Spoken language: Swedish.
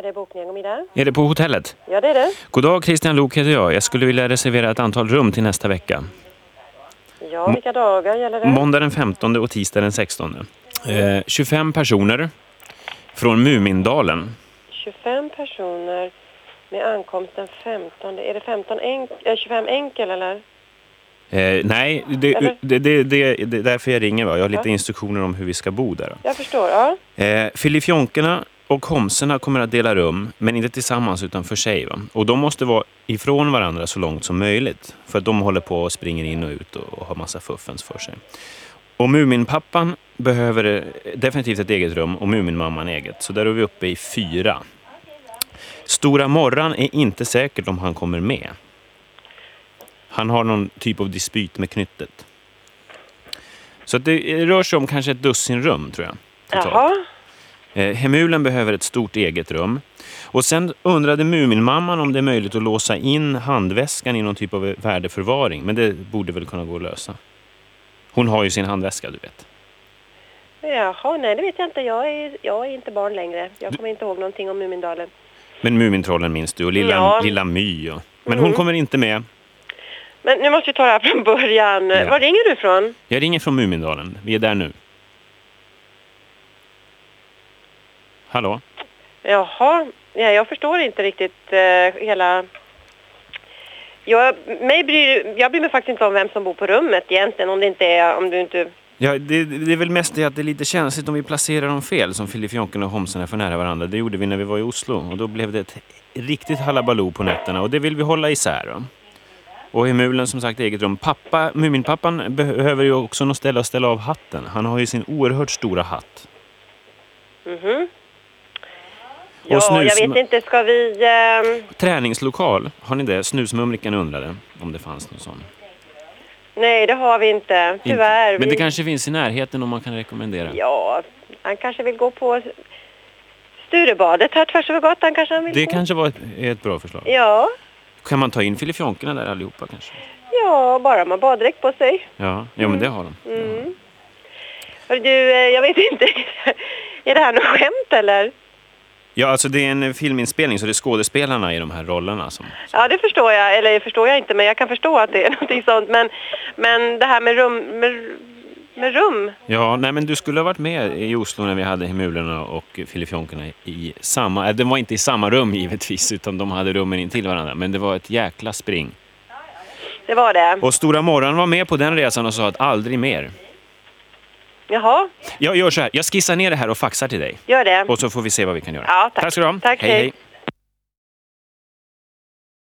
Ja, det är bokning och middag. Är det på hotellet? Ja, det är det. God dag, Christian Lok heter jag. Jag skulle vilja reservera ett antal rum till nästa vecka. Ja, vilka dagar gäller det? Måndag den 15 och tisdag den 16. Eh, 25 personer från Mumindalen. 25 personer med ankomst den 15. Är det 15 enk äh, 25 enkel eller? Eh, nej, det, Eller? det, det, det, det är därför jag ringer. Va? Jag har lite Ja. instruktioner om hur vi ska bo där. Jag förstår, ja. Eh, Filifjonkerna och homserna kommer att dela rum, men inte tillsammans utan för sig. Va? Och de måste vara ifrån varandra så långt som möjligt. För att de håller på och springer in och ut och, och har massa fuffens för sig. Och Muminpappan behöver eh, definitivt ett eget rum och Muminmamman eget. Så där är vi uppe i fyra. Stora Morran är inte säkert om han kommer med. Han har någon typ av dispyt med knyttet. Så det rör sig om kanske ett dussin rum tror jag. totalt. Jaha. Eh, Hemulen behöver ett stort eget rum. Och sen undrade Muminmamman om det är möjligt att låsa in handväskan i någon typ av värdeförvaring. Men det borde väl kunna gå att lösa. Hon har ju sin handväska, du vet. Jaha, nej det vet jag inte. Jag är, jag är inte barn längre. Jag kommer inte ihåg någonting om Mumindalen. Men Mumintrollen minns du och Lilla, Ja. lilla My. Och... Men Mm. hon kommer inte med. Men nu måste vi ta det här från början. Ja. Var ringer du ifrån? Jag ringer från Mumindalen. Vi är där nu. Hallå? Jaha, ja, jag förstår inte riktigt eh, hela... Jag, mig bryr, jag bryr mig faktiskt inte om vem som bor på rummet egentligen, om det inte är... Om du inte... Ja, det, det är väl mest det att det är lite känsligt om vi placerar dem fel, som Filifjonken och Homsen är för nära varandra. Det gjorde vi när vi var i Oslo och då blev det ett riktigt halabaloo på nätterna och det vill vi hålla isär. Va? Och Hemulen som sagt eget rum. Pappa, Muminpappan behöver ju också något ställe att ställa av hatten. Han har ju sin oerhört stora hatt. Mhm. Och Ja, snus- jag vet inte, ska vi... ehm, Träningslokal, har ni det? Snusmumriken undrade om det fanns någon sån. nej, det har vi inte, tyvärr. Men det kanske finns i närheten om man kan rekommendera. Ja, han kanske vill gå på Sturebadet här tvärs över gatan kanske han vill Det gå. kanske var ett, ett bra förslag. Ja, Kan man ta in Filifjonkerna där allihopa kanske? ja, bara man har baddräkt på sig. Ja, ja men det har de. Mm. Hörru Du, eh, jag vet inte, är det här något skämt eller? Ja, alltså det är en filminspelning så det är skådespelarna i de här rollerna som... Ja, det förstår jag. Eller det förstår jag inte, men jag kan förstå att det är någonting sånt. Men, men det här med rum, med, med rum. Ja, nej men du skulle ha varit med i Oslo när vi hade Hemulerna och Filifjonkerna i samma... äh, De var inte i samma rum givetvis, utan de hade rummen intill varandra. Men det var ett jäkla spring. Det var det. Och Stora Morran var med på den resan och sa att aldrig mer. Jaha, Jag gör så här, jag skissar ner det här och faxar till dig. gör det. Och så får vi se vad vi kan göra. Ja, tack. Tack ska du ha. Tack, hej. hej. hej.